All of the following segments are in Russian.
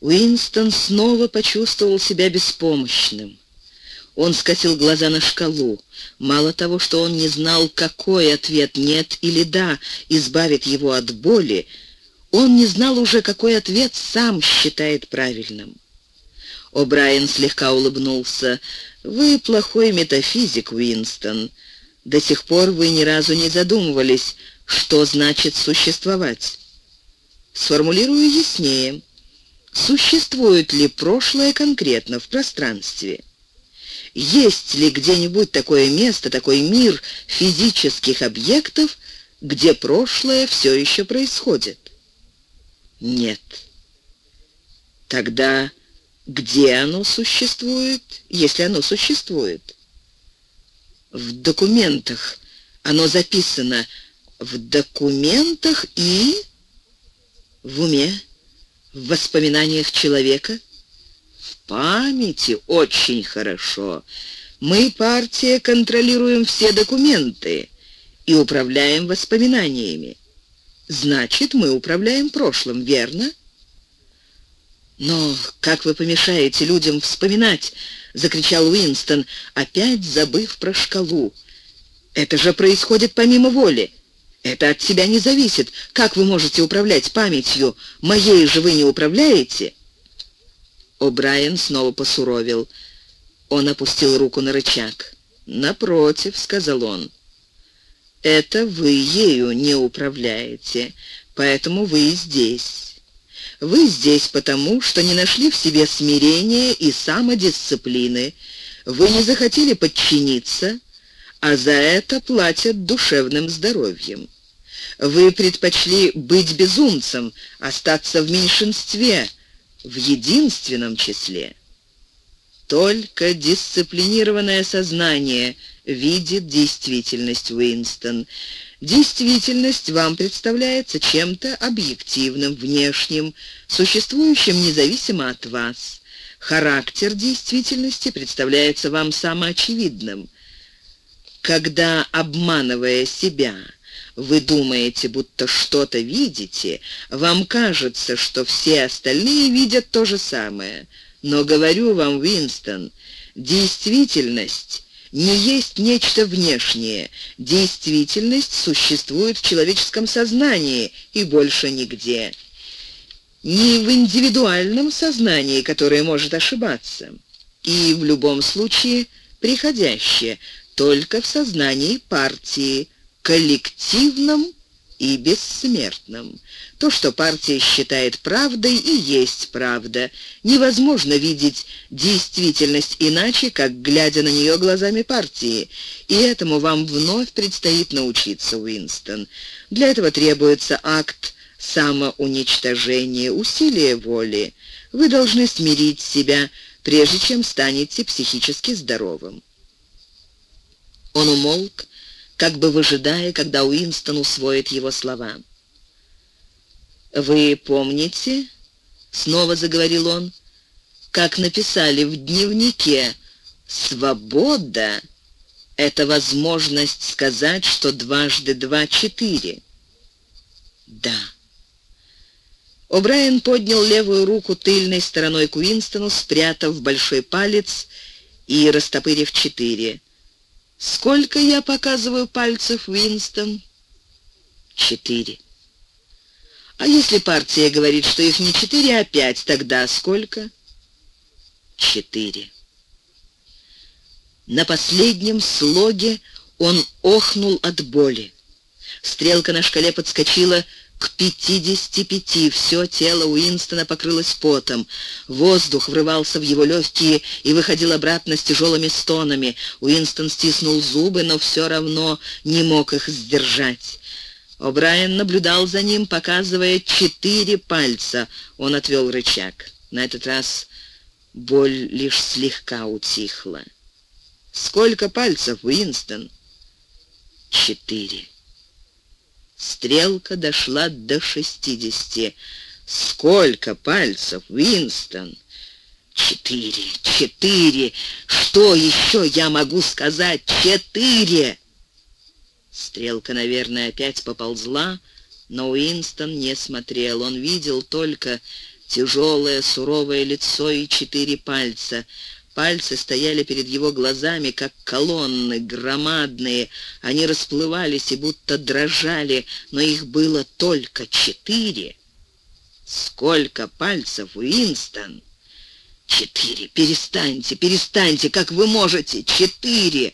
Уинстон снова почувствовал себя беспомощным. Он скосил глаза на шкалу. Мало того, что он не знал, какой ответ «нет» или «да» избавит его от боли, он не знал уже, какой ответ сам считает правильным. О'Брайен слегка улыбнулся. «Вы плохой метафизик, Уинстон. До сих пор вы ни разу не задумывались, что значит существовать. Сформулирую яснее. Существует ли прошлое конкретно в пространстве? Есть ли где-нибудь такое место, такой мир физических объектов, где прошлое все еще происходит? Нет. Тогда где оно существует, если оно существует? В документах оно записано в документах и в уме, в воспоминаниях человека, в памяти очень хорошо. Мы, партия, контролируем все документы и управляем воспоминаниями. Значит, мы управляем прошлым, верно? «Но как вы помешаете людям вспоминать?» — закричал Уинстон, опять забыв про шкалу. «Это же происходит помимо воли. Это от тебя не зависит. Как вы можете управлять памятью? Моей же вы не управляете?» О'Брайен снова посуровил. Он опустил руку на рычаг. «Напротив», — сказал он, — «это вы ею не управляете, поэтому вы здесь». Вы здесь потому, что не нашли в себе смирения и самодисциплины. Вы не захотели подчиниться, а за это платят душевным здоровьем. Вы предпочли быть безумцем, остаться в меньшинстве, в единственном числе. Только дисциплинированное сознание видит действительность, Уинстон. Действительность вам представляется чем-то объективным, внешним, существующим независимо от вас. Характер действительности представляется вам самоочевидным. Когда, обманывая себя, вы думаете, будто что-то видите, вам кажется, что все остальные видят то же самое. Но говорю вам, Винстон, действительность не есть нечто внешнее. Действительность существует в человеческом сознании и больше нигде. Не в индивидуальном сознании, которое может ошибаться. И в любом случае приходящее, только в сознании партии, коллективном и бессмертным. То, что партия считает правдой, и есть правда. Невозможно видеть действительность иначе, как глядя на нее глазами партии. И этому вам вновь предстоит научиться, Уинстон. Для этого требуется акт самоуничтожения, усилия воли. Вы должны смирить себя, прежде чем станете психически здоровым. Он умолк, как бы выжидая, когда Уинстон усвоит его слова. «Вы помните?» — снова заговорил он. «Как написали в дневнике, свобода — это возможность сказать, что дважды два — четыре». «Да». О'Брайен поднял левую руку тыльной стороной к Уинстону, спрятав большой палец и растопырив четыре. Сколько я показываю пальцев, Уинстон? Четыре. А если партия говорит, что их не четыре, а пять, тогда сколько? Четыре. На последнем слоге он охнул от боли. Стрелка на шкале подскочила к 55 все тело Уинстона покрылось потом. Воздух врывался в его легкие и выходил обратно с тяжелыми стонами. Уинстон стиснул зубы, но все равно не мог их сдержать. О'Брайен наблюдал за ним, показывая четыре пальца. Он отвел рычаг. На этот раз боль лишь слегка утихла. «Сколько пальцев, Уинстон?» «Четыре». Стрелка дошла до шестидесяти. «Сколько пальцев, Винстон?» «Четыре! Четыре! Что еще я могу сказать? Четыре!» Стрелка, наверное, опять поползла, но Уинстон не смотрел. Он видел только, Тяжелое, суровое лицо и четыре пальца. Пальцы стояли перед его глазами, как колонны, громадные. Они расплывались и будто дрожали, но их было только четыре. Сколько пальцев, Уинстон? Четыре. Перестаньте, перестаньте, как вы можете? Четыре.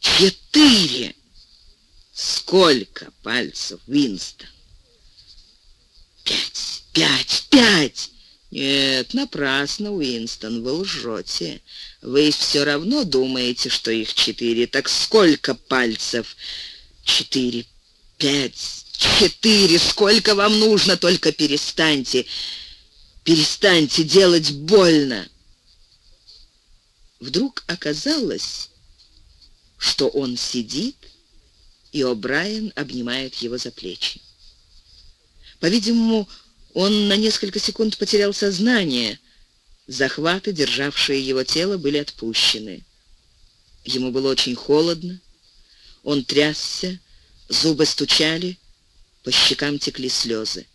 Четыре. Сколько пальцев, Уинстон? Пять, пять, пять. Нет, напрасно, Уинстон, вы лжете. Вы все равно думаете, что их четыре. Так сколько пальцев? Четыре, пять, Четыре! Сколько вам нужно? Только перестаньте! Перестаньте делать больно!» Вдруг оказалось, что он сидит, и О'Брайен обнимает его за плечи. По-видимому, он на несколько секунд потерял сознание. Захваты, державшие его тело, были отпущены. Ему было очень холодно. Он трясся, зубы стучали, по щекам текли слезы.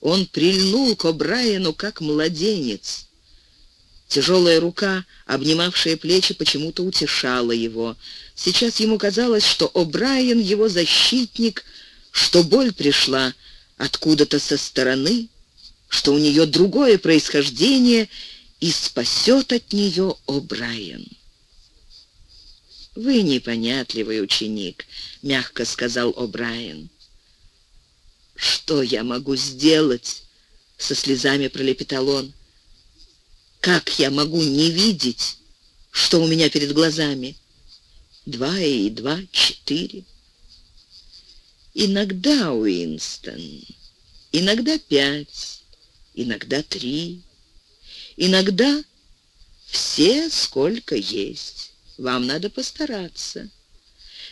Он прильнул к О'Брайену, как младенец. Тяжелая рука, обнимавшая плечи, почему-то утешала его. Сейчас ему казалось, что О'Брайен — его защитник, что боль пришла откуда-то со стороны, что у нее другое происхождение и спасет от нее О'Брайен. «Вы непонятливый ученик», — мягко сказал О'Брайен. «Что я могу сделать?» — со слезами пролепетал он. «Как я могу не видеть, что у меня перед глазами? Два и два — четыре». Иногда, Уинстон, иногда пять, иногда три, иногда все, сколько есть. Вам надо постараться.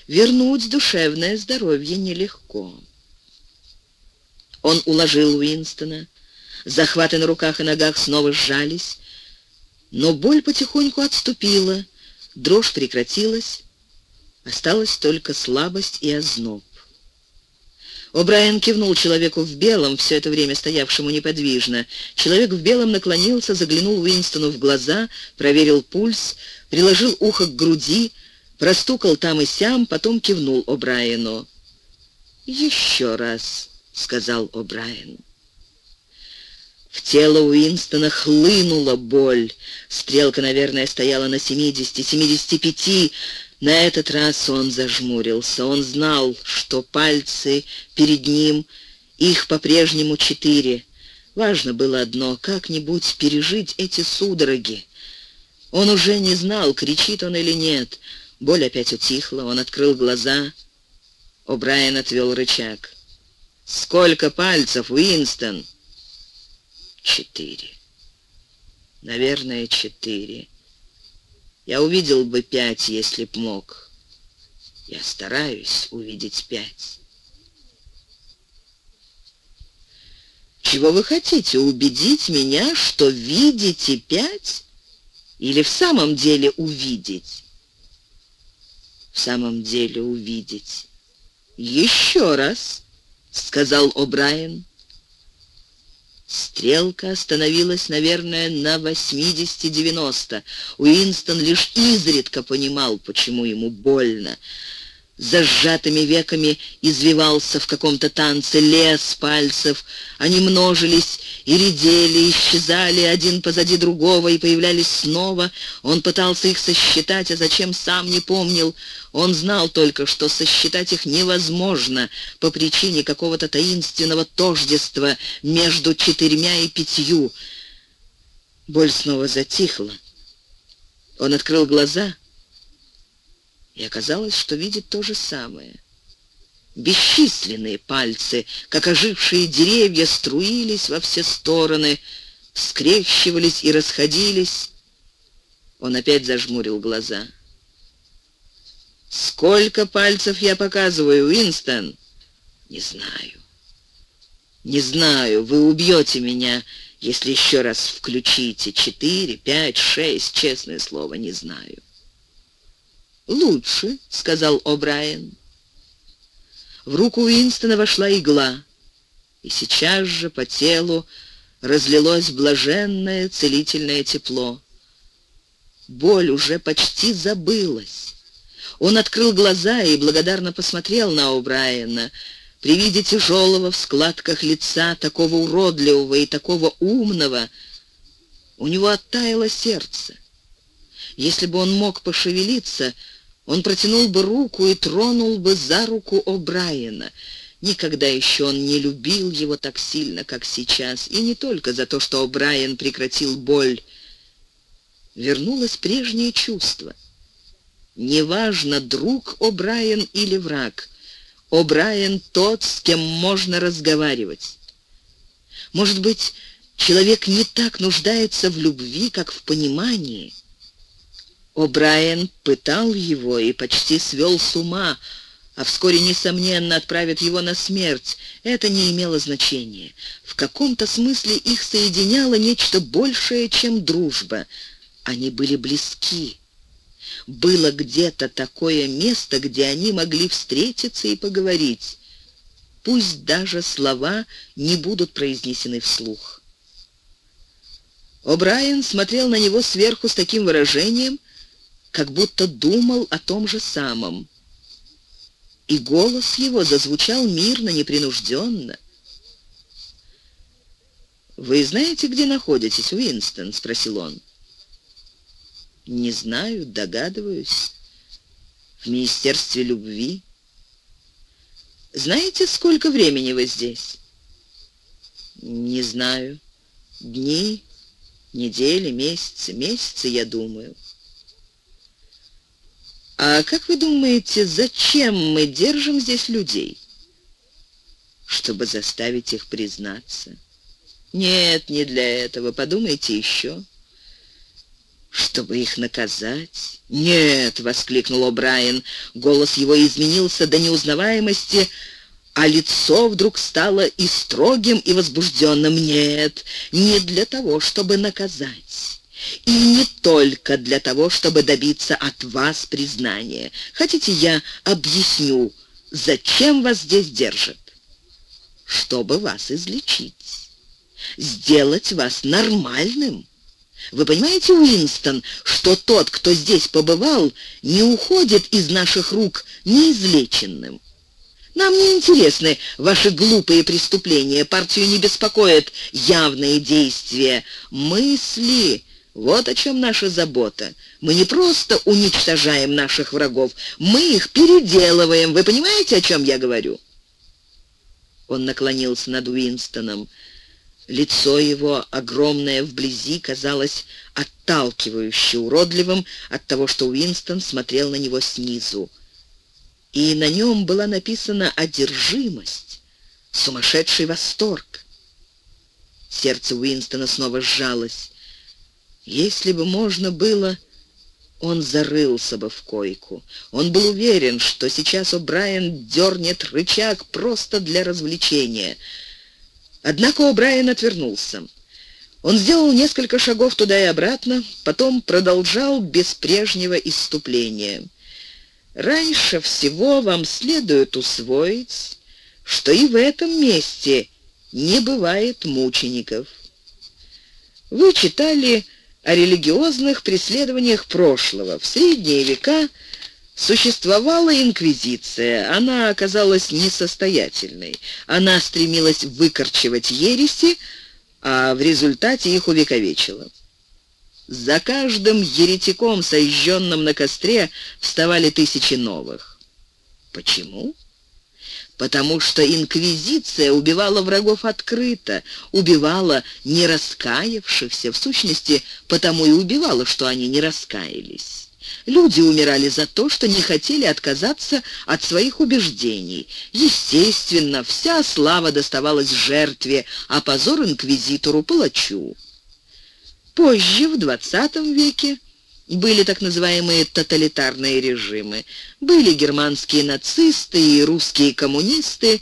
Вернуть душевное здоровье нелегко. Он уложил Уинстона. Захваты на руках и ногах снова сжались. Но боль потихоньку отступила, дрожь прекратилась. Осталась только слабость и озноб. О'Брайен кивнул человеку в белом, все это время стоявшему неподвижно. Человек в белом наклонился, заглянул Уинстону в глаза, проверил пульс, приложил ухо к груди, простукал там и сям, потом кивнул О'Брайену. «Еще раз», — сказал О'Брайен. В тело Уинстона хлынула боль. Стрелка, наверное, стояла на 70-75. На этот раз он зажмурился. Он знал, что пальцы перед ним, их по-прежнему четыре. Важно было одно — как-нибудь пережить эти судороги. Он уже не знал, кричит он или нет. Боль опять утихла, он открыл глаза. О'Брайен отвел рычаг. «Сколько пальцев, Уинстон?» «Четыре. Наверное, четыре. Я увидел бы пять, если б мог. Я стараюсь увидеть пять». «Чего вы хотите? Убедить меня, что видите пять? Или в самом деле увидеть?» «В самом деле увидеть. Еще раз!» сказал О'Брайен. Стрелка остановилась, наверное, на 80-90. Уинстон лишь изредка понимал, почему ему больно за сжатыми веками извивался в каком-то танце лес пальцев. Они множились и редели, исчезали один позади другого и появлялись снова. Он пытался их сосчитать, а зачем сам не помнил. Он знал только, что сосчитать их невозможно по причине какого-то таинственного тождества между четырьмя и пятью. Боль снова затихла. Он открыл глаза — и оказалось, что видит то же самое. Бесчисленные пальцы, как ожившие деревья, струились во все стороны, скрещивались и расходились. Он опять зажмурил глаза. «Сколько пальцев я показываю, Уинстон?» «Не знаю. Не знаю. Вы убьете меня, если еще раз включите. Четыре, пять, шесть, честное слово, не знаю». «Лучше», — сказал О'Брайен. В руку Уинстона вошла игла, и сейчас же по телу разлилось блаженное целительное тепло. Боль уже почти забылась. Он открыл глаза и благодарно посмотрел на О'Брайена. При виде тяжелого в складках лица, такого уродливого и такого умного, у него оттаяло сердце. Если бы он мог пошевелиться, он протянул бы руку и тронул бы за руку О'Брайена. Никогда еще он не любил его так сильно, как сейчас, и не только за то, что О'Брайен прекратил боль. Вернулось прежнее чувство. Неважно, друг О'Брайен или враг, О'Брайен тот, с кем можно разговаривать. Может быть, человек не так нуждается в любви, как в понимании. О'Брайен пытал его и почти свел с ума, а вскоре, несомненно, отправит его на смерть. Это не имело значения. В каком-то смысле их соединяло нечто большее, чем дружба. Они были близки. Было где-то такое место, где они могли встретиться и поговорить. Пусть даже слова не будут произнесены вслух. О'Брайен смотрел на него сверху с таким выражением, как будто думал о том же самом. И голос его зазвучал мирно, непринужденно. «Вы знаете, где находитесь, Уинстон?» — спросил он. «Не знаю, догадываюсь. В Министерстве любви. Знаете, сколько времени вы здесь?» «Не знаю. Дни, недели, месяцы. Месяцы, я думаю». А как вы думаете, зачем мы держим здесь людей? Чтобы заставить их признаться. Нет, не для этого. Подумайте еще. Чтобы их наказать? Нет, воскликнул О'Брайен. Голос его изменился до неузнаваемости, а лицо вдруг стало и строгим, и возбужденным. Нет, не для того, чтобы наказать. И не только для того, чтобы добиться от вас признания. Хотите, я объясню, зачем вас здесь держат? Чтобы вас излечить. Сделать вас нормальным. Вы понимаете, Уинстон, что тот, кто здесь побывал, не уходит из наших рук неизлеченным? Нам не интересны ваши глупые преступления, партию не беспокоят явные действия, мысли, вот о чем наша забота. Мы не просто уничтожаем наших врагов, мы их переделываем. Вы понимаете, о чем я говорю?» Он наклонился над Уинстоном. Лицо его, огромное вблизи, казалось отталкивающе уродливым от того, что Уинстон смотрел на него снизу. И на нем была написана одержимость, сумасшедший восторг. Сердце Уинстона снова сжалось. Если бы можно было, он зарылся бы в койку. Он был уверен, что сейчас О'Брайен дернет рычаг просто для развлечения. Однако О'Брайен отвернулся. Он сделал несколько шагов туда и обратно, потом продолжал без прежнего исступления. «Раньше всего вам следует усвоить, что и в этом месте не бывает мучеников. Вы читали о религиозных преследованиях прошлого. В средние века существовала инквизиция. Она оказалась несостоятельной. Она стремилась выкорчевать ереси, а в результате их увековечила. За каждым еретиком, сожженным на костре, вставали тысячи новых. Почему? Потому что инквизиция убивала врагов открыто, убивала не раскаявшихся, в сущности, потому и убивала, что они не раскаялись. Люди умирали за то, что не хотели отказаться от своих убеждений. Естественно, вся слава доставалась жертве, а позор инквизитору палачу. Позже, в XX веке, были так называемые тоталитарные режимы. Были германские нацисты и русские коммунисты.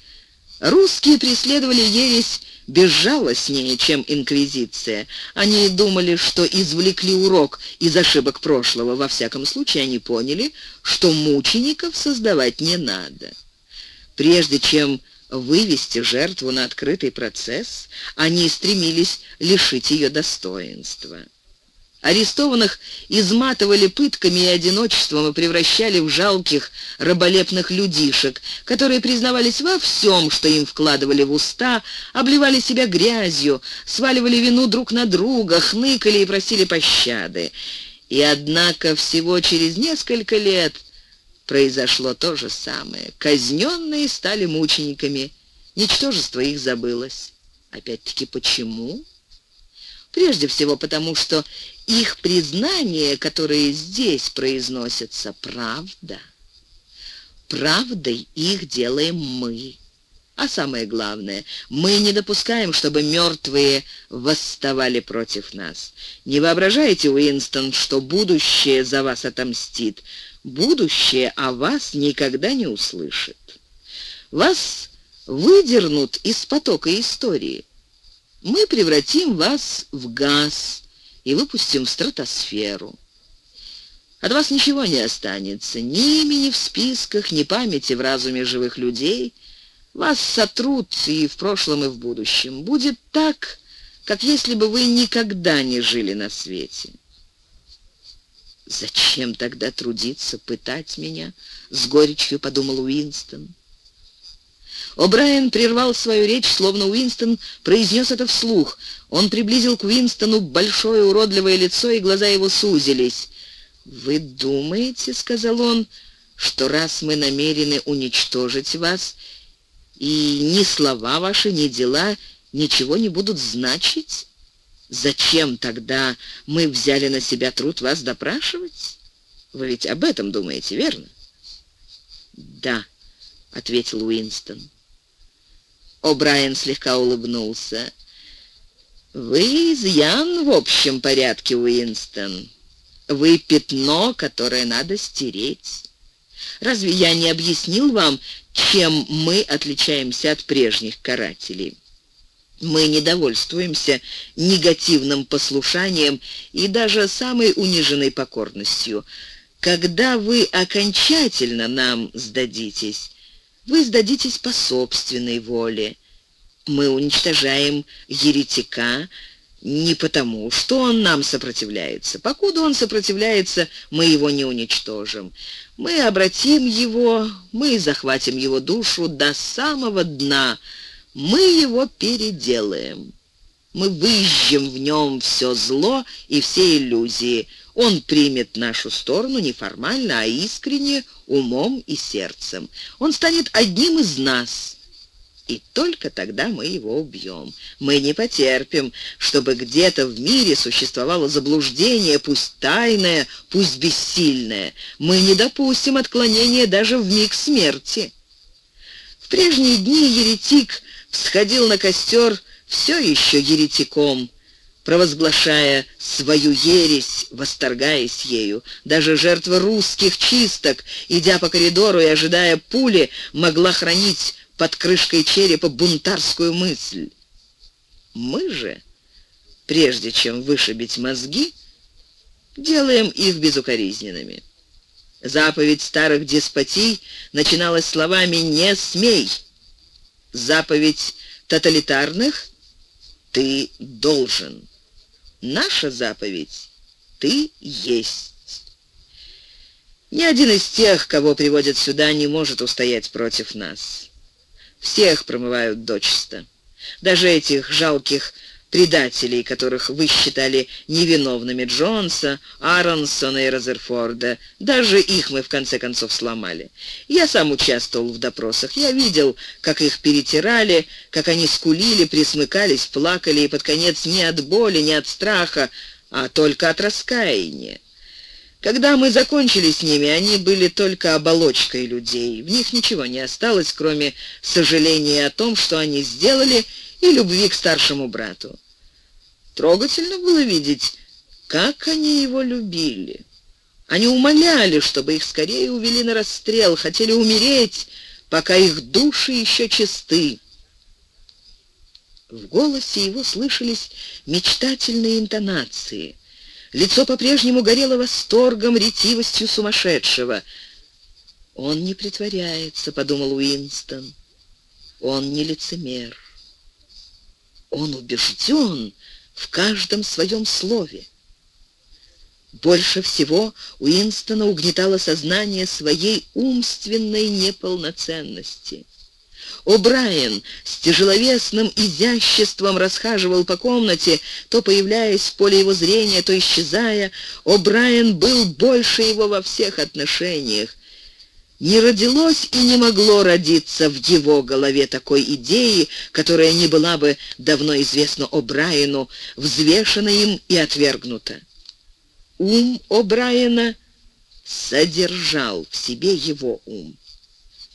Русские преследовали ересь безжалостнее, чем инквизиция. Они думали, что извлекли урок из ошибок прошлого. Во всяком случае, они поняли, что мучеников создавать не надо. Прежде чем вывести жертву на открытый процесс, они стремились лишить ее достоинства. Арестованных изматывали пытками и одиночеством и превращали в жалких раболепных людишек, которые признавались во всем, что им вкладывали в уста, обливали себя грязью, сваливали вину друг на друга, хныкали и просили пощады. И однако всего через несколько лет произошло то же самое. Казненные стали мучениками, ничтожество их забылось. Опять-таки, почему? Прежде всего потому, что их признания, которые здесь произносятся, правда. Правдой их делаем мы. А самое главное, мы не допускаем, чтобы мертвые восставали против нас. Не воображайте, Уинстон, что будущее за вас отомстит. Будущее о вас никогда не услышит. Вас выдернут из потока истории. Мы превратим вас в газ, и выпустим в стратосферу. От вас ничего не останется, ни имени в списках, ни памяти в разуме живых людей. Вас сотрут и в прошлом, и в будущем. Будет так, как если бы вы никогда не жили на свете. «Зачем тогда трудиться, пытать меня?» — с горечью подумал Уинстон. О'Брайен прервал свою речь, словно Уинстон произнес это вслух. Он приблизил к Уинстону большое уродливое лицо, и глаза его сузились. «Вы думаете, — сказал он, — что раз мы намерены уничтожить вас, и ни слова ваши, ни дела ничего не будут значить? Зачем тогда мы взяли на себя труд вас допрашивать? Вы ведь об этом думаете, верно?» «Да», — ответил Уинстон. О'Брайен слегка улыбнулся. «Вы изъян в общем порядке, Уинстон. Вы пятно, которое надо стереть. Разве я не объяснил вам, чем мы отличаемся от прежних карателей?» Мы не довольствуемся негативным послушанием и даже самой униженной покорностью. Когда вы окончательно нам сдадитесь, вы сдадитесь по собственной воле. Мы уничтожаем еретика не потому, что он нам сопротивляется. Покуда он сопротивляется, мы его не уничтожим. Мы обратим его, мы захватим его душу до самого дна. Мы его переделаем. Мы выжжем в нем все зло и все иллюзии. Он примет нашу сторону не формально, а искренне, умом и сердцем. Он станет одним из нас, и только тогда мы его убьем. Мы не потерпим, чтобы где-то в мире существовало заблуждение, пусть тайное, пусть бессильное. Мы не допустим отклонения даже в миг смерти. В прежние дни еретик всходил на костер все еще еретиком, провозглашая свою ересь, восторгаясь ею. Даже жертва русских чисток, идя по коридору и ожидая пули, могла хранить под крышкой черепа бунтарскую мысль. Мы же, прежде чем вышибить мозги, делаем их безукоризненными. Заповедь старых деспотий начиналась словами «не смей». Заповедь тоталитарных «ты должен». Наша заповедь — ты есть. Ни один из тех, кого приводят сюда, не может устоять против нас. Всех промывают дочисто. Даже этих жалких предателей, которых вы считали невиновными Джонса, Аронсона и Розерфорда. Даже их мы в конце концов сломали. Я сам участвовал в допросах. Я видел, как их перетирали, как они скулили, присмыкались, плакали, и под конец не от боли, не от страха, а только от раскаяния. Когда мы закончили с ними, они были только оболочкой людей. В них ничего не осталось, кроме сожаления о том, что они сделали, и любви к старшему брату. Трогательно было видеть, как они его любили. Они умоляли, чтобы их скорее увели на расстрел, хотели умереть, пока их души еще чисты. В голосе его слышались мечтательные интонации. Лицо по-прежнему горело восторгом, ретивостью сумасшедшего. «Он не притворяется», — подумал Уинстон. Он не лицемер. Он убежден в каждом своем слове. Больше всего Уинстона угнетало сознание своей умственной неполноценности. О'Брайен с тяжеловесным изяществом расхаживал по комнате, то появляясь в поле его зрения, то исчезая. О'Брайен был больше его во всех отношениях. Не родилось и не могло родиться в его голове такой идеи, которая не была бы давно известна О'Брайену, взвешена им и отвергнута. Ум О'Брайена содержал в себе его ум.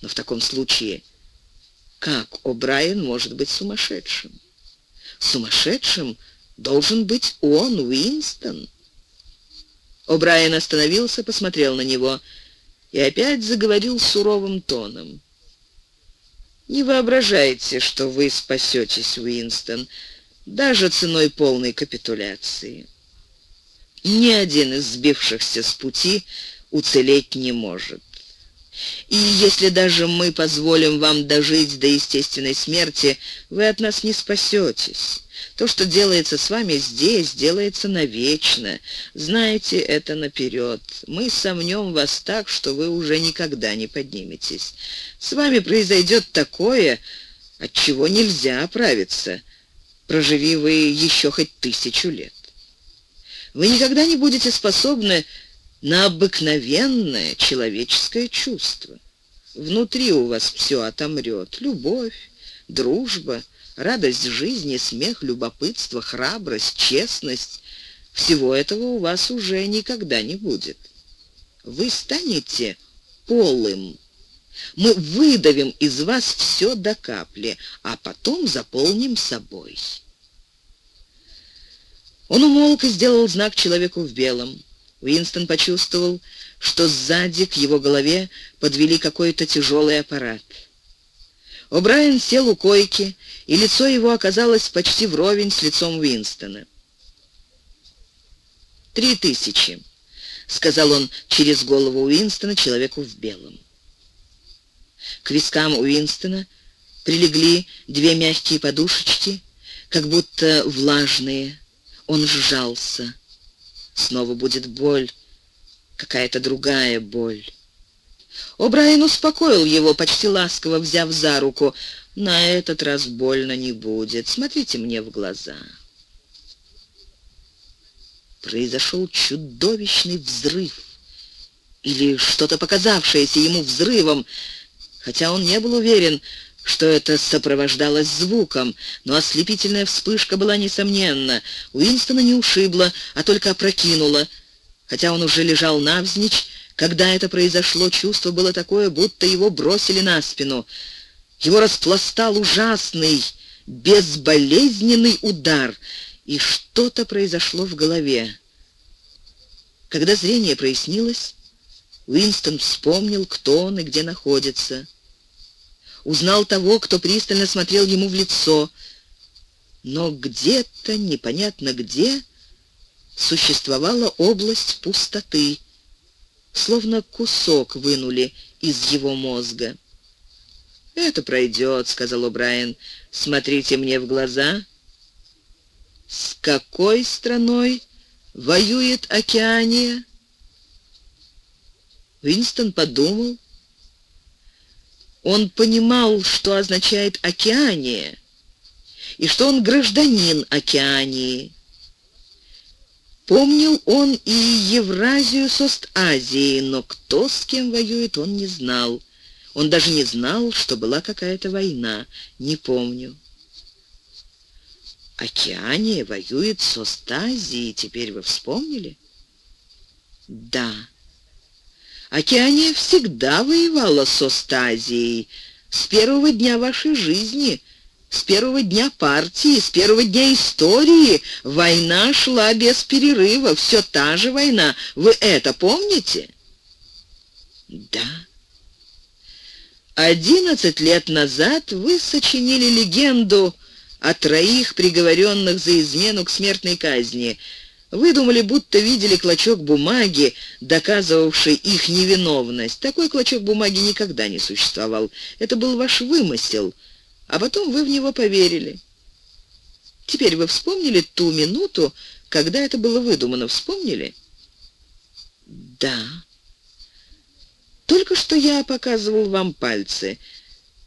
Но в таком случае как О'Брайен может быть сумасшедшим? Сумасшедшим должен быть он, Уинстон. О'Брайен остановился, посмотрел на него и опять заговорил суровым тоном. «Не воображайте, что вы спасетесь, Уинстон, даже ценой полной капитуляции. Ни один из сбившихся с пути уцелеть не может. И если даже мы позволим вам дожить до естественной смерти, вы от нас не спасетесь. То, что делается с вами здесь, делается навечно. Знаете это наперед. Мы сомнем вас так, что вы уже никогда не подниметесь. С вами произойдет такое, от чего нельзя оправиться. Проживи вы еще хоть тысячу лет. Вы никогда не будете способны на обыкновенное человеческое чувство. Внутри у вас все отомрет. Любовь, дружба, радость жизни, смех, любопытство, храбрость, честность. Всего этого у вас уже никогда не будет. Вы станете полым. Мы выдавим из вас все до капли, а потом заполним собой. Он умолк и сделал знак человеку в белом. Уинстон почувствовал, что сзади к его голове подвели какой-то тяжелый аппарат. О'Брайен сел у койки, и лицо его оказалось почти вровень с лицом Уинстона. «Три тысячи», — сказал он через голову Уинстона человеку в белом. К вискам Уинстона прилегли две мягкие подушечки, как будто влажные. Он сжался. Снова будет боль, какая-то другая боль. О'Брайен успокоил его, почти ласково взяв за руку. «На этот раз больно не будет. Смотрите мне в глаза». Произошел чудовищный взрыв. Или что-то показавшееся ему взрывом, хотя он не был уверен, что это сопровождалось звуком, но ослепительная вспышка была несомненна. Уинстона не ушибла, а только опрокинула. Хотя он уже лежал навзничь, когда это произошло, чувство было такое, будто его бросили на спину. Его распластал ужасный, безболезненный удар, и что-то произошло в голове. Когда зрение прояснилось, Уинстон вспомнил, кто он и где находится узнал того, кто пристально смотрел ему в лицо. Но где-то, непонятно где, существовала область пустоты, словно кусок вынули из его мозга. «Это пройдет», — сказал О'Брайен. «Смотрите мне в глаза». «С какой страной воюет Океания?» Винстон подумал, он понимал, что означает «океания», и что он гражданин Океании. Помнил он и Евразию с Ост-Азией, но кто с кем воюет, он не знал. Он даже не знал, что была какая-то война. Не помню. Океания воюет с Ост-Азией, теперь вы вспомнили? Да. Океания всегда воевала с Остазией. С первого дня вашей жизни, с первого дня партии, с первого дня истории война шла без перерыва. Все та же война. Вы это помните? Да. Одиннадцать лет назад вы сочинили легенду о троих приговоренных за измену к смертной казни – вы думали, будто видели клочок бумаги, доказывавший их невиновность. Такой клочок бумаги никогда не существовал. Это был ваш вымысел. а потом вы в него поверили. Теперь вы вспомнили ту минуту, когда это было выдумано, вспомнили? Да. Только что я показывал вам пальцы.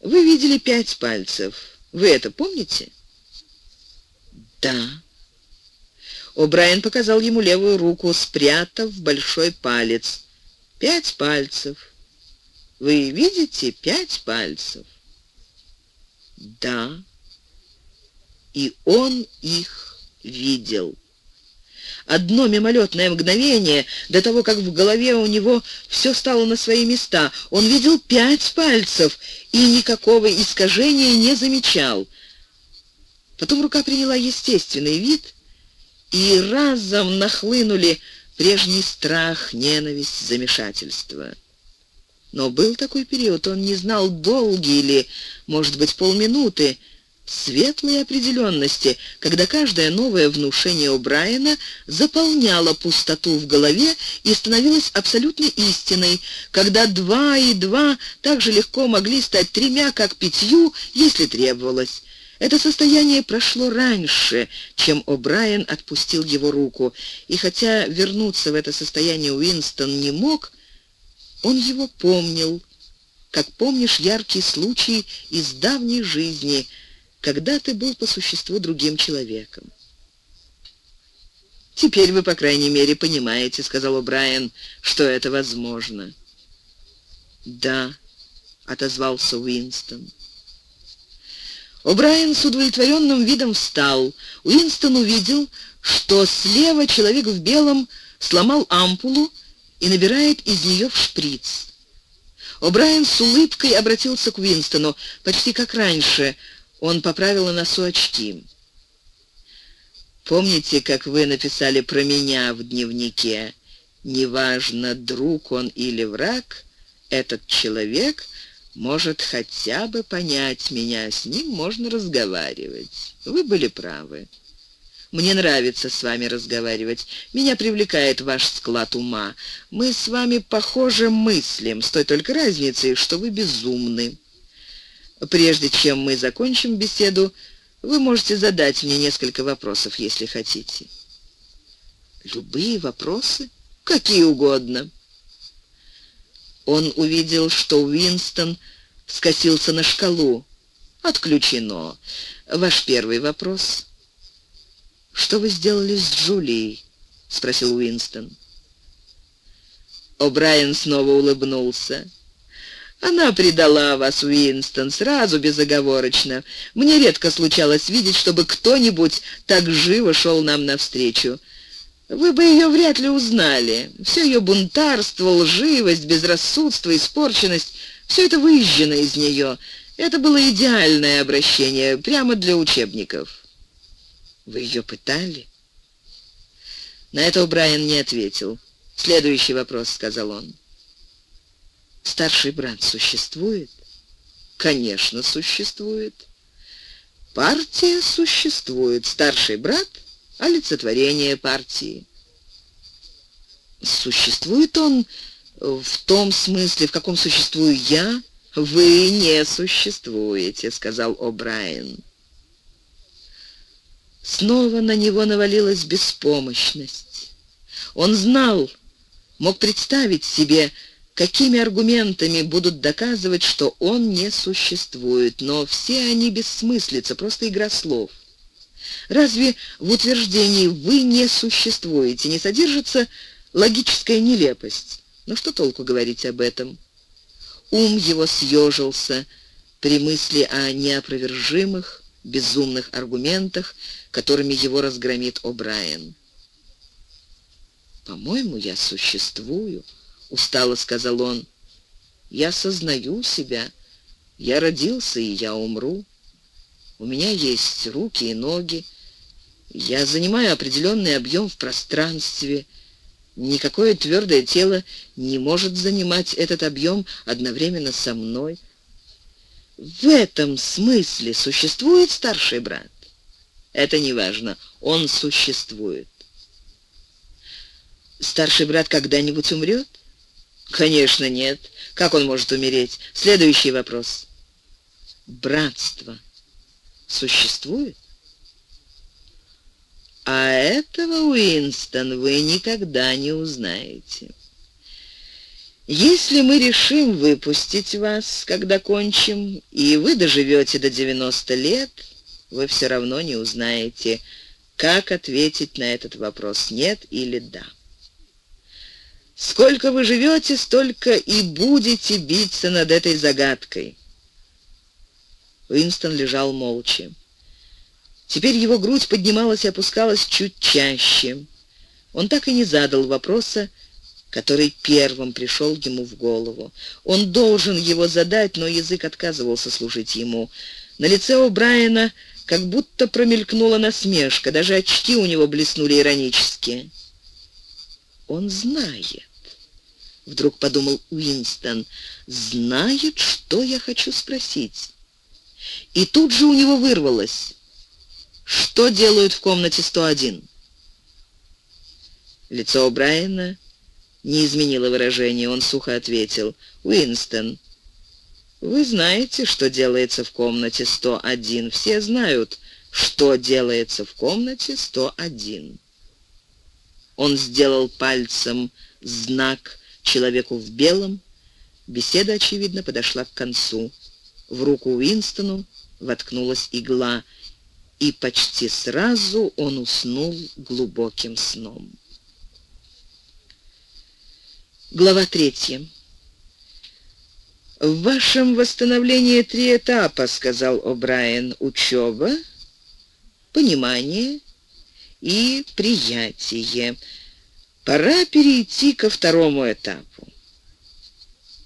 Вы видели пять пальцев. Вы это помните? Да. О'Брайен показал ему левую руку, спрятав большой палец. Пять пальцев. Вы видите пять пальцев? Да. И он их видел. Одно мимолетное мгновение, до того, как в голове у него все стало на свои места, он видел пять пальцев и никакого искажения не замечал. Потом рука приняла естественный вид, и разом нахлынули прежний страх, ненависть, замешательство. Но был такой период, он не знал, долгий ли, может быть, полминуты, светлой определенности, когда каждое новое внушение у Брайана заполняло пустоту в голове и становилось абсолютно истиной, когда два и два так же легко могли стать тремя, как пятью, если требовалось. Это состояние прошло раньше, чем О'Брайен отпустил его руку, и хотя вернуться в это состояние Уинстон не мог, он его помнил, как помнишь яркий случай из давней жизни, когда ты был по существу другим человеком. «Теперь вы, по крайней мере, понимаете, — сказал О'Брайен, — что это возможно». «Да», — отозвался Уинстон. О'Брайен с удовлетворенным видом встал. Уинстон увидел, что слева человек в белом сломал ампулу и набирает из нее в шприц. О'Брайен с улыбкой обратился к Уинстону, почти как раньше. Он поправил на носу очки. «Помните, как вы написали про меня в дневнике? Неважно, друг он или враг, этот человек может хотя бы понять меня, с ним можно разговаривать. Вы были правы. Мне нравится с вами разговаривать. Меня привлекает ваш склад ума. Мы с вами похоже мыслим, с той только разницей, что вы безумны. Прежде чем мы закончим беседу, вы можете задать мне несколько вопросов, если хотите. Любые вопросы? Какие угодно. Он увидел, что Уинстон скосился на шкалу. «Отключено. Ваш первый вопрос». «Что вы сделали с Джулией?» — спросил Уинстон. О'Брайен снова улыбнулся. «Она предала вас, Уинстон, сразу безоговорочно. Мне редко случалось видеть, чтобы кто-нибудь так живо шел нам навстречу. Вы бы ее вряд ли узнали. Все ее бунтарство, лживость, безрассудство, испорченность — все это выжжено из нее. Это было идеальное обращение, прямо для учебников. Вы ее пытали? На это Брайан не ответил. «Следующий вопрос», — сказал он. «Старший брат существует?» «Конечно, существует. Партия существует. Старший брат олицетворение партии. Существует он в том смысле, в каком существую я? Вы не существуете, сказал О'Брайен. Снова на него навалилась беспомощность. Он знал, мог представить себе, какими аргументами будут доказывать, что он не существует, но все они бессмыслица, просто игра слов. Разве в утверждении «вы не существуете» не содержится логическая нелепость? Но что толку говорить об этом? Ум его съежился при мысли о неопровержимых, безумных аргументах, которыми его разгромит О'Брайен. «По-моему, я существую», — устало сказал он. «Я сознаю себя. Я родился, и я умру. У меня есть руки и ноги. Я занимаю определенный объем в пространстве. Никакое твердое тело не может занимать этот объем одновременно со мной. В этом смысле существует старший брат. Это не важно, он существует. Старший брат когда-нибудь умрет? Конечно, нет. Как он может умереть? Следующий вопрос. Братство существует? А этого, Уинстон, вы никогда не узнаете. Если мы решим выпустить вас, когда кончим, и вы доживете до 90 лет, вы все равно не узнаете, как ответить на этот вопрос «нет» или «да». Сколько вы живете, столько и будете биться над этой загадкой. Уинстон лежал молча. Теперь его грудь поднималась и опускалась чуть чаще. Он так и не задал вопроса, который первым пришел ему в голову. Он должен его задать, но язык отказывался служить ему. На лице у Брайана как будто промелькнула насмешка, даже очки у него блеснули иронически. «Он знает», — вдруг подумал Уинстон, — «знает, что я хочу спросить». И тут же у него вырвалось. Что делают в комнате 101? Лицо Брайана не изменило выражение. Он сухо ответил. «Уинстон, вы знаете, что делается в комнате 101. Все знают, что делается в комнате 101». Он сделал пальцем знак человеку в белом. Беседа, очевидно, подошла к концу. В руку Уинстону воткнулась игла — и почти сразу он уснул глубоким сном. Глава третья. «В вашем восстановлении три этапа», — сказал О'Брайен, — «учеба, понимание и приятие. Пора перейти ко второму этапу».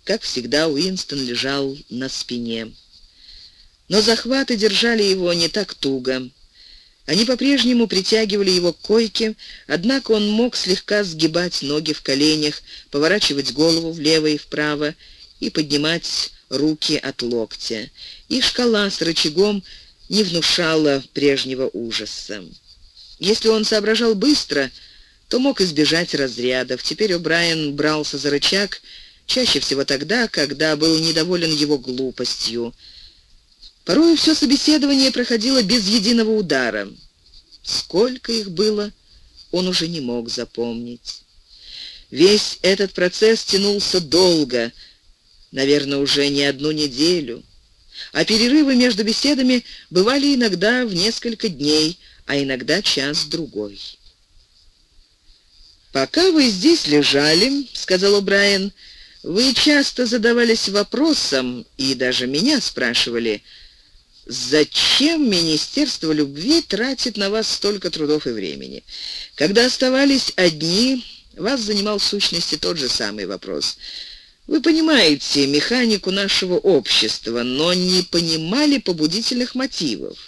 Как всегда, Уинстон лежал на спине. Но захваты держали его не так туго. Они по-прежнему притягивали его к койке, однако он мог слегка сгибать ноги в коленях, поворачивать голову влево и вправо и поднимать руки от локтя. И шкала с рычагом не внушала прежнего ужаса. Если он соображал быстро, то мог избежать разрядов. Теперь О'Брайен брался за рычаг, чаще всего тогда, когда был недоволен его глупостью. Порой все собеседование проходило без единого удара. Сколько их было, он уже не мог запомнить. Весь этот процесс тянулся долго, наверное, уже не одну неделю. А перерывы между беседами бывали иногда в несколько дней, а иногда час-другой. «Пока вы здесь лежали, — сказал Брайан, — вы часто задавались вопросом, и даже меня спрашивали — Зачем Министерство любви тратит на вас столько трудов и времени? Когда оставались одни, вас занимал в сущности тот же самый вопрос. Вы понимаете механику нашего общества, но не понимали побудительных мотивов.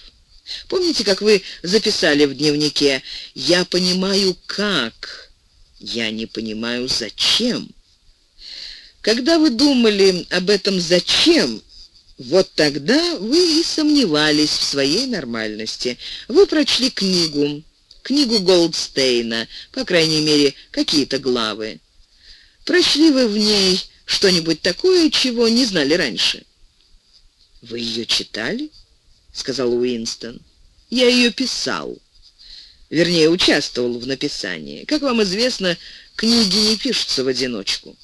Помните, как вы записали в дневнике «Я понимаю, как, я не понимаю, зачем». Когда вы думали об этом «зачем», вот тогда вы и сомневались в своей нормальности. Вы прочли книгу, книгу Голдстейна, по крайней мере, какие-то главы. Прочли вы в ней что-нибудь такое, чего не знали раньше? «Вы ее читали?» — сказал Уинстон. «Я ее писал. Вернее, участвовал в написании. Как вам известно, книги не пишутся в одиночку.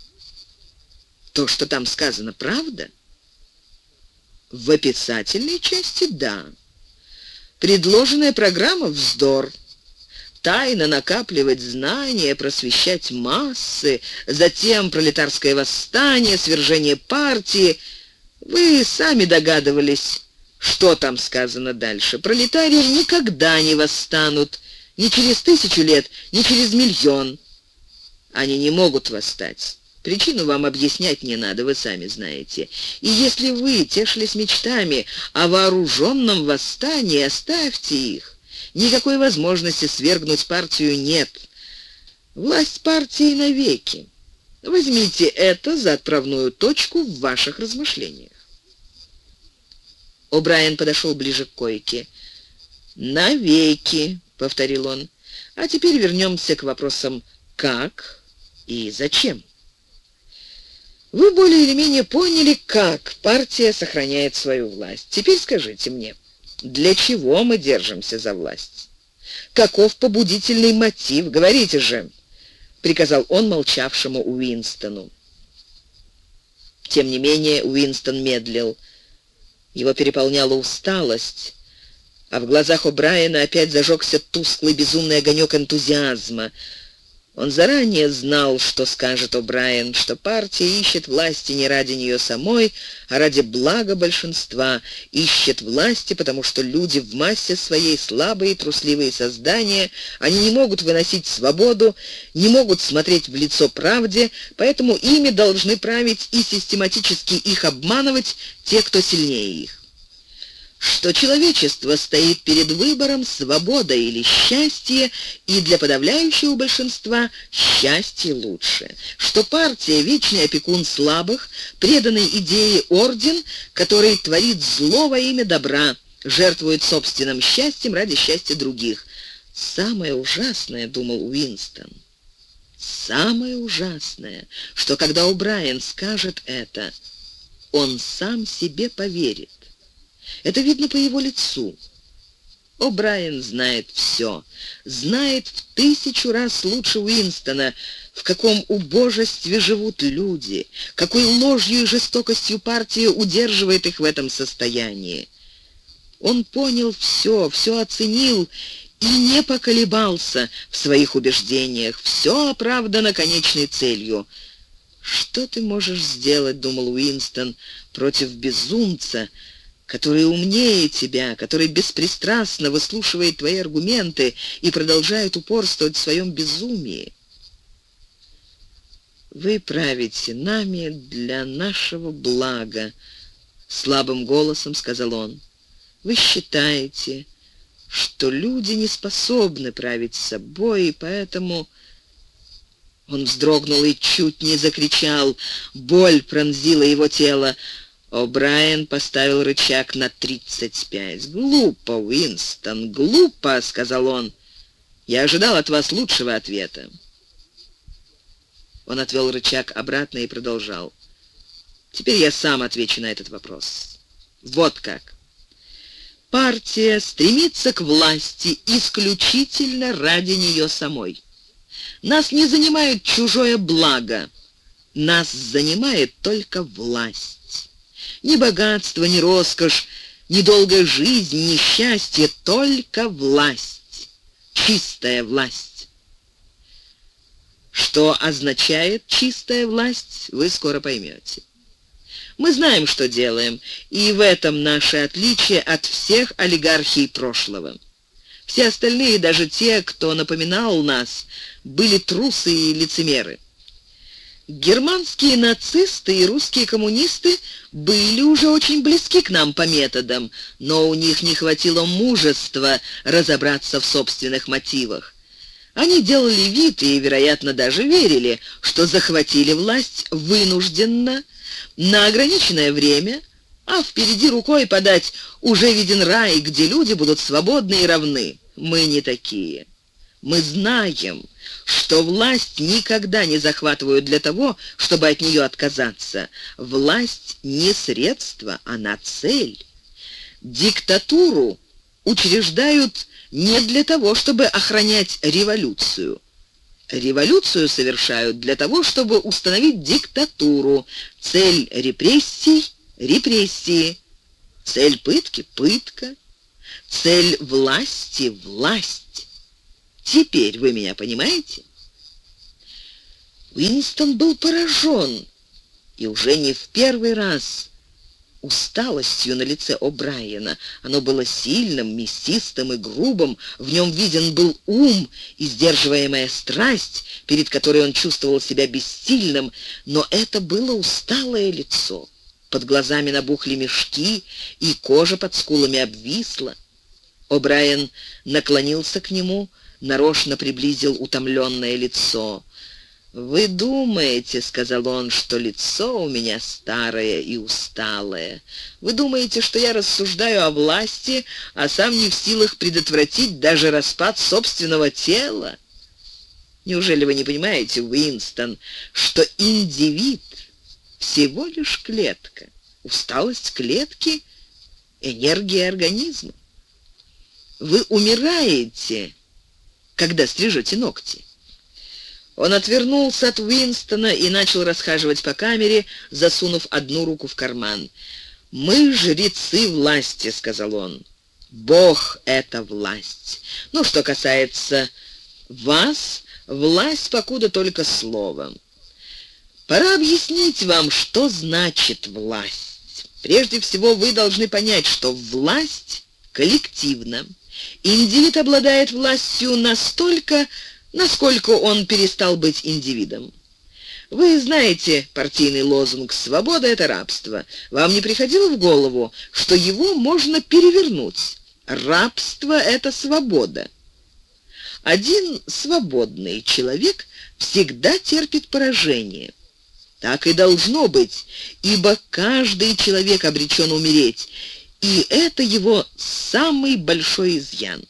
То, что там сказано, правда?» В описательной части – да. Предложенная программа – вздор. Тайно накапливать знания, просвещать массы, затем пролетарское восстание, свержение партии. Вы сами догадывались, что там сказано дальше. Пролетарии никогда не восстанут, ни через тысячу лет, ни через миллион. Они не могут восстать. Причину вам объяснять не надо, вы сами знаете. И если вы тешились мечтами о вооруженном восстании, оставьте их. Никакой возможности свергнуть партию нет. Власть партии навеки. Возьмите это за отправную точку в ваших размышлениях. О'Брайен подошел ближе к койке. «Навеки», — повторил он. «А теперь вернемся к вопросам «как» и «зачем». Вы более или менее поняли, как партия сохраняет свою власть. Теперь скажите мне, Для чего мы держимся за власть? Каков побудительный мотив? Говорите же!» — приказал он молчавшему Уинстону. Тем не менее Уинстон медлил. Его переполняла усталость, а в глазах у Брайана опять зажегся тусклый безумный огонек энтузиазма — он заранее знал, что скажет О'Брайен, что партия ищет власти не ради нее самой, а ради блага большинства, ищет власти, потому что люди в массе своей слабые и трусливые создания, они не могут выносить свободу, не могут смотреть в лицо правде, поэтому ими должны править и систематически их обманывать те, кто сильнее их что человечество стоит перед выбором свобода или счастье, и для подавляющего большинства счастье лучше, что партия — вечный опекун слабых, преданный идее орден, который творит зло во имя добра, жертвует собственным счастьем ради счастья других. Самое ужасное, думал Уинстон, самое ужасное, что когда О'Брайен скажет это, он сам себе поверит. Это видно по его лицу. О, Брайан знает все. Знает в тысячу раз лучше Уинстона, в каком убожестве живут люди, какой ложью и жестокостью партия удерживает их в этом состоянии. Он понял все, все оценил и не поколебался в своих убеждениях. Все оправдано конечной целью. «Что ты можешь сделать, — думал Уинстон, — против безумца, — который умнее тебя, который беспристрастно выслушивает твои аргументы и продолжает упорствовать в своем безумии. Вы правите нами для нашего блага, слабым голосом сказал он. Вы считаете, что люди не способны править собой, и поэтому он вздрогнул и чуть не закричал. Боль пронзила его тело. О'Брайен поставил рычаг на тридцать пять. «Глупо, Уинстон, глупо!» — сказал он. «Я ожидал от вас лучшего ответа». Он отвел рычаг обратно и продолжал. «Теперь я сам отвечу на этот вопрос. Вот как. Партия стремится к власти исключительно ради нее самой. Нас не занимает чужое благо, нас занимает только власть. Ни богатство, ни роскошь, ни долгая жизнь, ни счастье, только власть, чистая власть. Что означает чистая власть, вы скоро поймете. Мы знаем, что делаем, и в этом наше отличие от всех олигархий прошлого. Все остальные, даже те, кто напоминал нас, были трусы и лицемеры. Германские нацисты и русские коммунисты были уже очень близки к нам по методам, но у них не хватило мужества разобраться в собственных мотивах. Они делали вид и, вероятно, даже верили, что захватили власть вынужденно, на ограниченное время, а впереди рукой подать уже виден рай, где люди будут свободны и равны. Мы не такие. Мы знаем, что власть никогда не захватывают для того, чтобы от нее отказаться. Власть не средство, она цель. Диктатуру учреждают не для того, чтобы охранять революцию. Революцию совершают для того, чтобы установить диктатуру. Цель репрессий — репрессии. Цель пытки — пытка. Цель власти — власть. Теперь вы меня понимаете?» Уинстон был поражен, и уже не в первый раз, усталостью на лице О'Брайена. Оно было сильным, мясистым и грубым, в нем виден был ум и сдерживаемая страсть, перед которой он чувствовал себя бессильным, но это было усталое лицо. Под глазами набухли мешки, и кожа под скулами обвисла. О'Брайен наклонился к нему, нарочно приблизил утомленное лицо. «Вы думаете, — сказал он, — что лицо у меня старое и усталое. Вы думаете, что я рассуждаю о власти, а сам не в силах предотвратить даже распад собственного тела? Неужели вы не понимаете, Уинстон, что индивид всего лишь клетка, усталость клетки — энергия организма? вы умираете, когда стрижете ногти. Он отвернулся от Уинстона и начал расхаживать по камере, засунув одну руку в карман. «Мы жрецы власти», — сказал он. «Бог — это власть. Ну, что касается вас, власть покуда только словом. Пора объяснить вам, что значит власть. Прежде всего, вы должны понять, что власть коллективна. Индивид обладает властью настолько, насколько он перестал быть индивидом. Вы знаете партийный лозунг «Свобода — это рабство». Вам не приходило в голову, что его можно перевернуть? Рабство — это свобода. Один свободный человек всегда терпит поражение. Так и должно быть, ибо каждый человек обречен умереть, и это его самый большой изъян.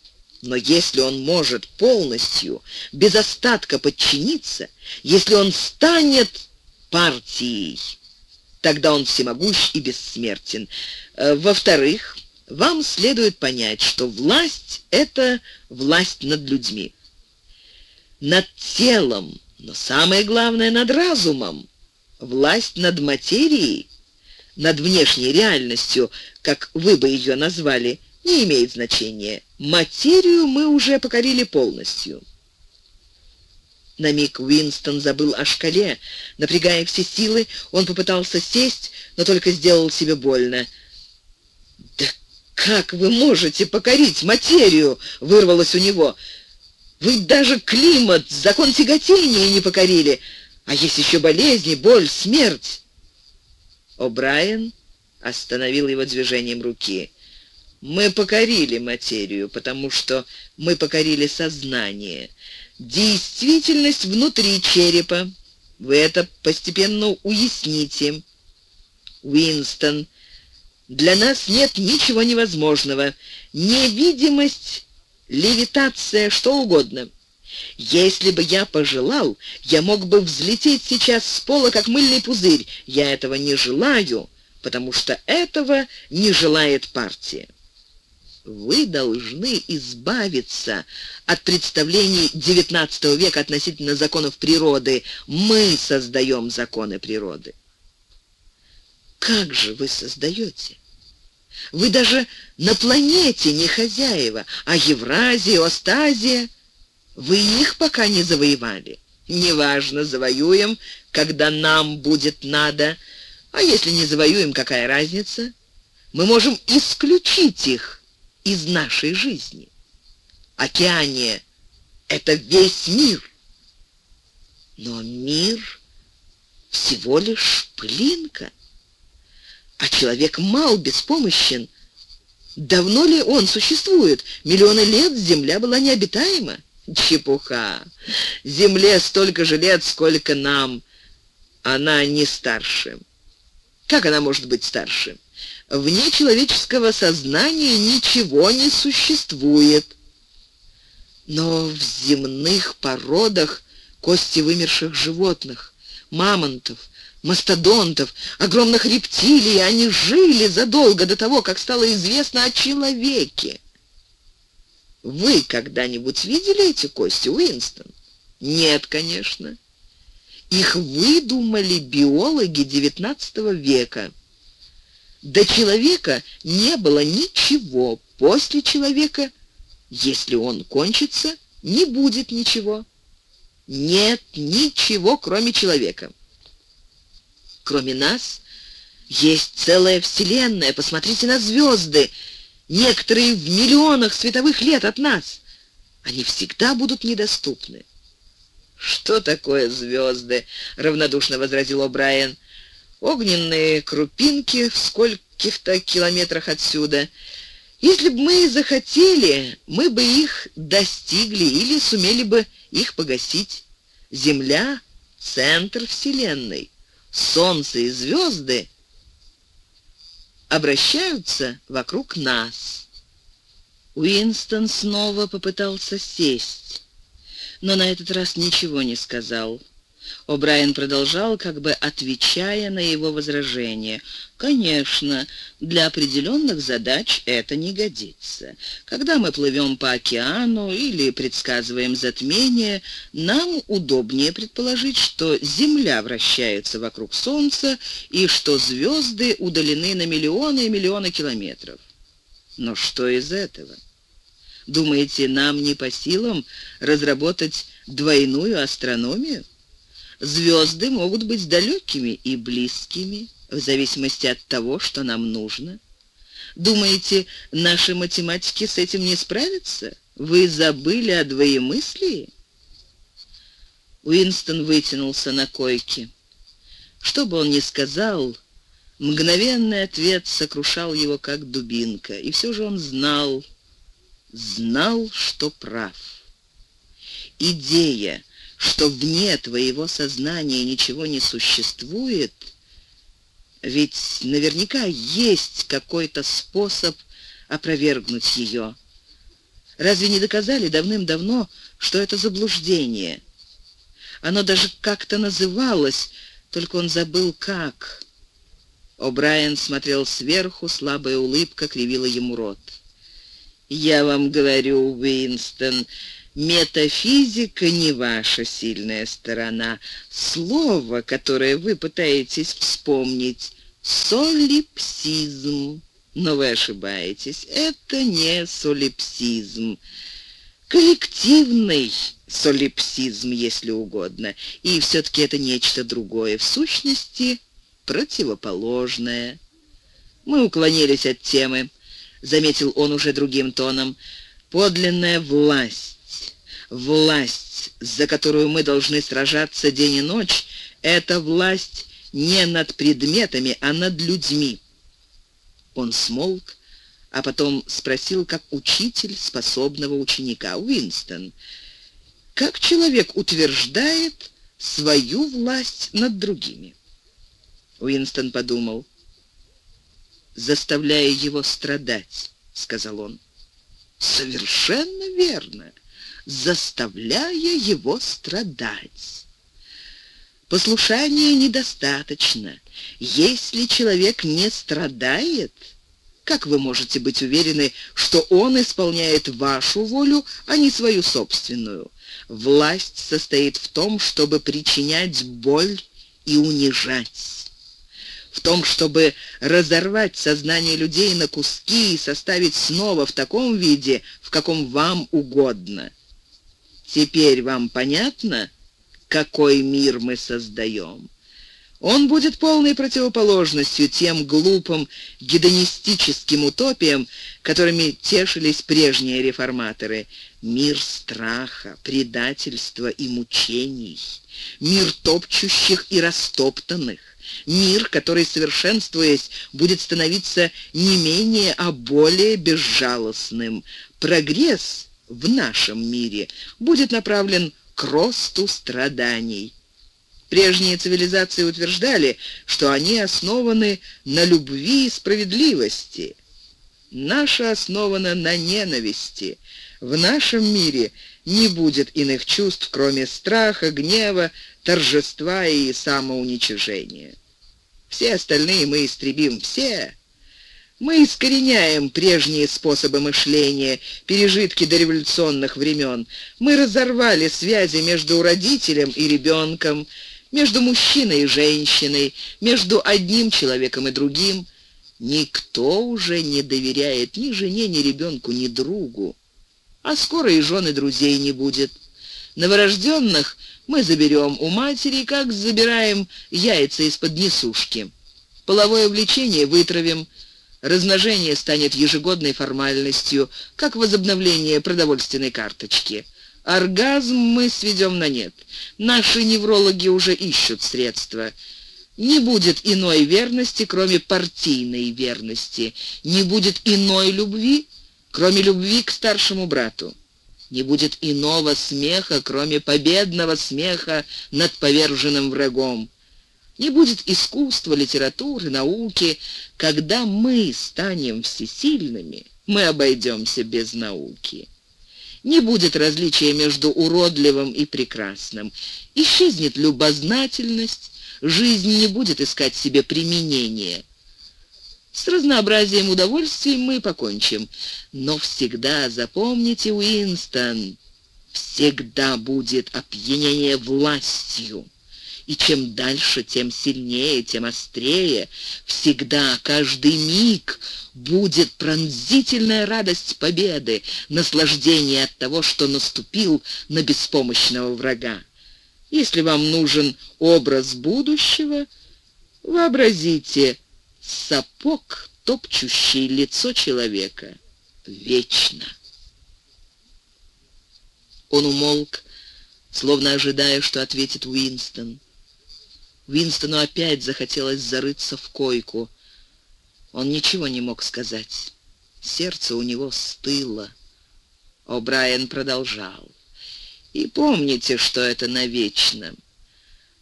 Но если он может полностью, без остатка подчиниться, если он станет партией, тогда он всемогущ и бессмертен. Э, во-вторых, вам следует понять, что власть — это власть над людьми. Над телом, но самое главное — над разумом. Власть над материей, над внешней реальностью, как вы бы ее назвали, не имеет значения. Материю мы уже покорили полностью. На миг Уинстон забыл о шкале. Напрягая все силы, он попытался сесть, но только сделал себе больно. «Да как вы можете покорить материю?» — вырвалось у него. «Вы даже климат, закон тяготения не покорили. А есть еще болезни, боль, смерть». О'Брайен остановил его движением руки. «Мы покорили материю, потому что мы покорили сознание. Действительность внутри черепа. Вы это постепенно уясните. Уинстон, для нас нет ничего невозможного. Невидимость, левитация, что угодно». Если бы я пожелал, я мог бы взлететь сейчас с пола, как мыльный пузырь. Я этого не желаю, потому что этого не желает партия. Вы должны избавиться от представлений XIX века относительно законов природы. Мы создаем законы природы. Как же вы создаете? Вы даже на планете не хозяева, а Евразия, Остазия вы их пока не завоевали. Неважно, завоюем, когда нам будет надо. А если не завоюем, какая разница? Мы можем исключить их из нашей жизни. Океания — это весь мир. Но мир всего лишь пылинка. А человек мал, беспомощен. Давно ли он существует? Миллионы лет Земля была необитаема. Чепуха. Земле столько же лет, сколько нам. Она не старше. Как она может быть старше? Вне человеческого сознания ничего не существует. Но в земных породах кости вымерших животных, мамонтов, мастодонтов, огромных рептилий, они жили задолго до того, как стало известно о человеке. Вы когда-нибудь видели эти кости, Уинстон? Нет, конечно. Их выдумали биологи XIX века. До человека не было ничего. После человека, если он кончится, не будет ничего. Нет ничего, кроме человека. Кроме нас есть целая вселенная. Посмотрите на звезды некоторые в миллионах световых лет от нас. Они всегда будут недоступны. «Что такое звезды?» — равнодушно возразил О'Брайен. «Огненные крупинки в скольких-то километрах отсюда. Если бы мы захотели, мы бы их достигли или сумели бы их погасить. Земля — центр Вселенной. Солнце и звезды обращаются вокруг нас. Уинстон снова попытался сесть, но на этот раз ничего не сказал. О'Брайен продолжал, как бы отвечая на его возражение. «Конечно, для определенных задач это не годится. Когда мы плывем по океану или предсказываем затмение, нам удобнее предположить, что Земля вращается вокруг Солнца и что звезды удалены на миллионы и миллионы километров. Но что из этого? Думаете, нам не по силам разработать двойную астрономию?» Звезды могут быть далекими и близкими, в зависимости от того, что нам нужно. Думаете, наши математики с этим не справятся? Вы забыли о двоемыслии? Уинстон вытянулся на койке. Что бы он ни сказал, мгновенный ответ сокрушал его, как дубинка. И все же он знал, знал, что прав. Идея, что вне твоего сознания ничего не существует, ведь наверняка есть какой-то способ опровергнуть ее. Разве не доказали давным-давно, что это заблуждение? Оно даже как-то называлось, только он забыл как. О'Брайен смотрел сверху, слабая улыбка кривила ему рот. «Я вам говорю, Уинстон, Метафизика не ваша сильная сторона. Слово, которое вы пытаетесь вспомнить, солипсизм. Но вы ошибаетесь. Это не солипсизм. Коллективный солипсизм, если угодно. И все-таки это нечто другое. В сущности, противоположное. Мы уклонились от темы, заметил он уже другим тоном. Подлинная власть Власть, за которую мы должны сражаться день и ночь, это власть не над предметами, а над людьми. Он смолк, а потом спросил, как учитель способного ученика. «Уинстон, как человек утверждает свою власть над другими?» Уинстон подумал. «Заставляя его страдать», — сказал он. «Совершенно верно заставляя его страдать. Послушания недостаточно. Если человек не страдает, как вы можете быть уверены, что он исполняет вашу волю, а не свою собственную? Власть состоит в том, чтобы причинять боль и унижать в том, чтобы разорвать сознание людей на куски и составить снова в таком виде, в каком вам угодно. Теперь вам понятно, какой мир мы создаем? Он будет полной противоположностью тем глупым гедонистическим утопиям, которыми тешились прежние реформаторы. Мир страха, предательства и мучений. Мир топчущих и растоптанных. Мир, который, совершенствуясь, будет становиться не менее, а более безжалостным. Прогресс в нашем мире будет направлен к росту страданий. Прежние цивилизации утверждали, что они основаны на любви и справедливости. Наша основана на ненависти. В нашем мире не будет иных чувств, кроме страха, гнева, торжества и самоуничижения. Все остальные мы истребим, все, мы искореняем прежние способы мышления, пережитки дореволюционных времен. Мы разорвали связи между родителем и ребенком, между мужчиной и женщиной, между одним человеком и другим. Никто уже не доверяет ни жене, ни ребенку, ни другу. А скоро и жены друзей не будет. Новорожденных мы заберем у матери, как забираем яйца из-под несушки. Половое влечение вытравим, Размножение станет ежегодной формальностью, как возобновление продовольственной карточки. Оргазм мы сведем на нет. Наши неврологи уже ищут средства. Не будет иной верности, кроме партийной верности. Не будет иной любви, кроме любви к старшему брату. Не будет иного смеха, кроме победного смеха над поверженным врагом. Не будет искусства, литературы, науки. Когда мы станем всесильными, мы обойдемся без науки. Не будет различия между уродливым и прекрасным. Исчезнет любознательность, жизнь не будет искать себе применения. С разнообразием удовольствий мы покончим. Но всегда запомните, Уинстон, всегда будет опьянение властью. И чем дальше, тем сильнее, тем острее. Всегда, каждый миг будет пронзительная радость победы, наслаждение от того, что наступил на беспомощного врага. Если вам нужен образ будущего, вообразите сапог, топчущий лицо человека. Вечно. Он умолк, словно ожидая, что ответит Уинстон. Уинстону опять захотелось зарыться в койку. Он ничего не мог сказать. Сердце у него стыло. О'Брайен продолжал. «И помните, что это навечно.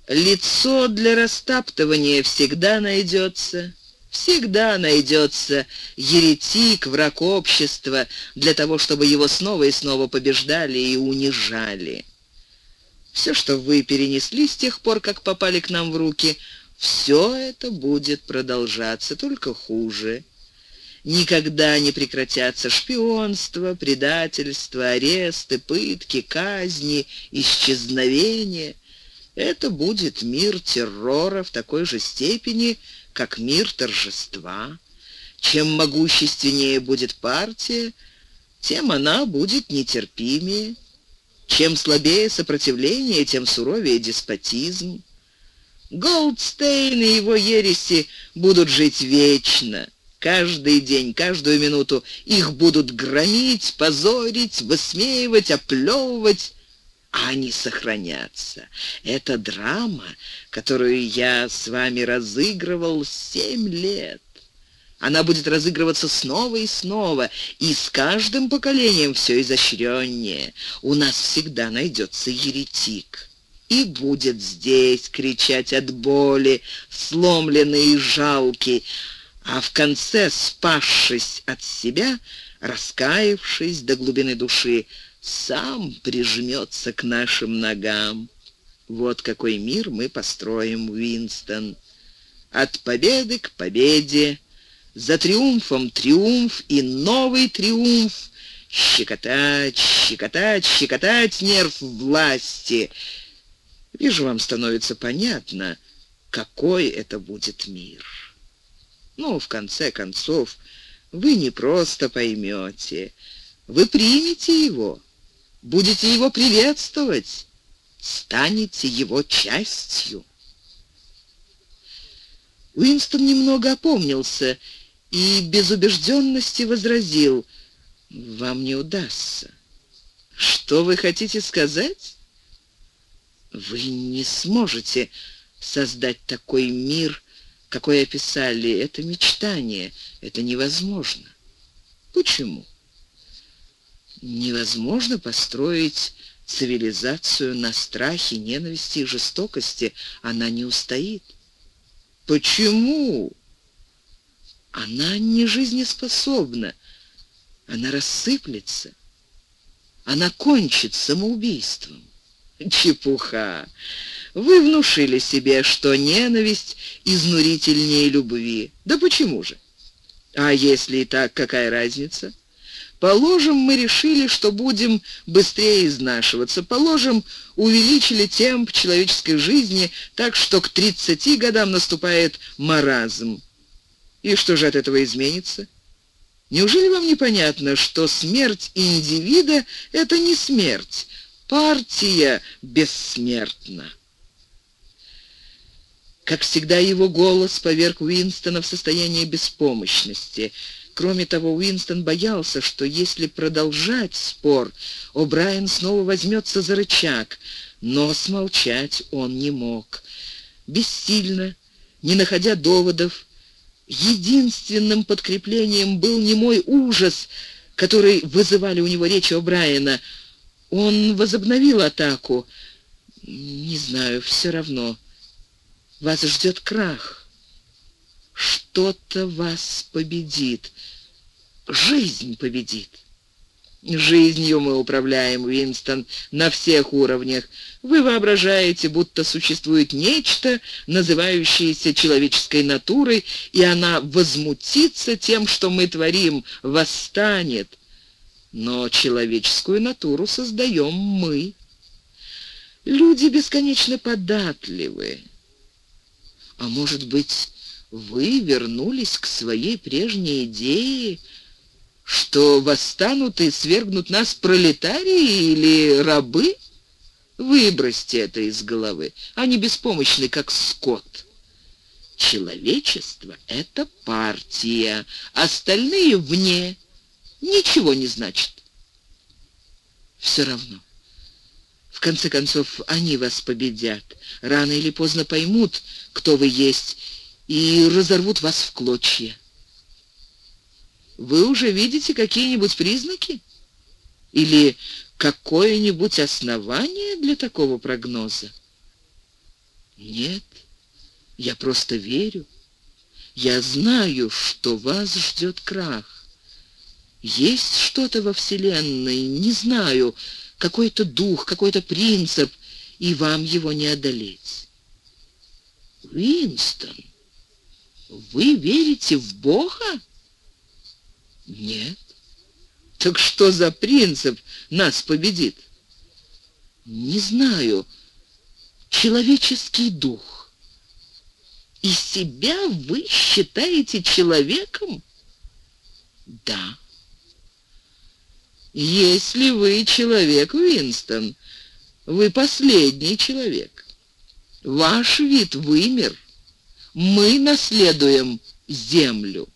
Лицо для растаптывания всегда найдется». Всегда найдется еретик, враг общества, для того, чтобы его снова и снова побеждали и унижали. Все, что вы перенесли с тех пор, как попали к нам в руки, все это будет продолжаться, только хуже. Никогда не прекратятся шпионство, предательство, аресты, пытки, казни, исчезновения. Это будет мир террора в такой же степени, как мир торжества. Чем могущественнее будет партия, тем она будет нетерпимее. Чем слабее сопротивление, тем суровее деспотизм. Голдстейн и его ереси будут жить вечно. Каждый день, каждую минуту их будут громить, позорить, высмеивать, оплевывать, а они сохранятся. Это драма, которую я с вами разыгрывал семь лет. Она будет разыгрываться снова и снова, и с каждым поколением все изощреннее. У нас всегда найдется еретик. И будет здесь кричать от боли, сломленный и жалкий, а в конце, спасшись от себя, раскаявшись до глубины души, сам прижмется к нашим ногам. Вот какой мир мы построим, Уинстон. От победы к победе, за триумфом триумф и новый триумф. Щекотать, щекотать, щекотать нерв власти. Вижу, вам становится понятно, какой это будет мир. Ну, в конце концов, вы не просто поймете, вы примете его, будете его приветствовать, станете его частью. Уинстон немного опомнился и без убежденности возразил, «Вам не удастся». «Что вы хотите сказать?» «Вы не сможете создать такой мир, какой описали. Это мечтание, это невозможно». «Почему?» «Невозможно построить цивилизацию на страхе, ненависти и жестокости. Она не устоит». «Почему?» Она не жизнеспособна. Она рассыплется. Она кончит самоубийством. Чепуха. Вы внушили себе, что ненависть изнурительнее любви. Да почему же? А если и так, какая разница? Положим, мы решили, что будем быстрее изнашиваться. Положим, увеличили темп человеческой жизни так, что к 30 годам наступает маразм. И что же от этого изменится? Неужели вам непонятно, что смерть индивида — это не смерть? Партия бессмертна. Как всегда, его голос поверг Уинстона в состояние беспомощности. Кроме того, Уинстон боялся, что если продолжать спор, О'Брайен снова возьмется за рычаг, но смолчать он не мог. Бессильно, не находя доводов, Единственным подкреплением был не мой ужас, который вызывали у него речи О'Брайена. Он возобновил атаку. Не знаю, все равно. Вас ждет крах. Что-то вас победит. Жизнь победит. Жизнью мы управляем, Уинстон, на всех уровнях. Вы воображаете, будто существует нечто, называющееся человеческой натурой, и она возмутится тем, что мы творим, восстанет. Но человеческую натуру создаем мы. Люди бесконечно податливы. А может быть, вы вернулись к своей прежней идее, что восстанут и свергнут нас пролетарии или рабы? Выбросьте это из головы. Они беспомощны, как скот. Человечество — это партия, остальные вне. Ничего не значит. Все равно. В конце концов, они вас победят. Рано или поздно поймут, кто вы есть, и разорвут вас в клочья. Вы уже видите какие-нибудь признаки? Или какое-нибудь основание для такого прогноза? Нет, я просто верю. Я знаю, что вас ждет крах. Есть что-то во Вселенной, не знаю, какой-то дух, какой-то принцип, и вам его не одолеть. Уинстон, вы верите в Бога? Нет. Так что за принцип нас победит? Не знаю. Человеческий дух. И себя вы считаете человеком? Да. Если вы человек, Уинстон, вы последний человек. Ваш вид вымер. Мы наследуем землю.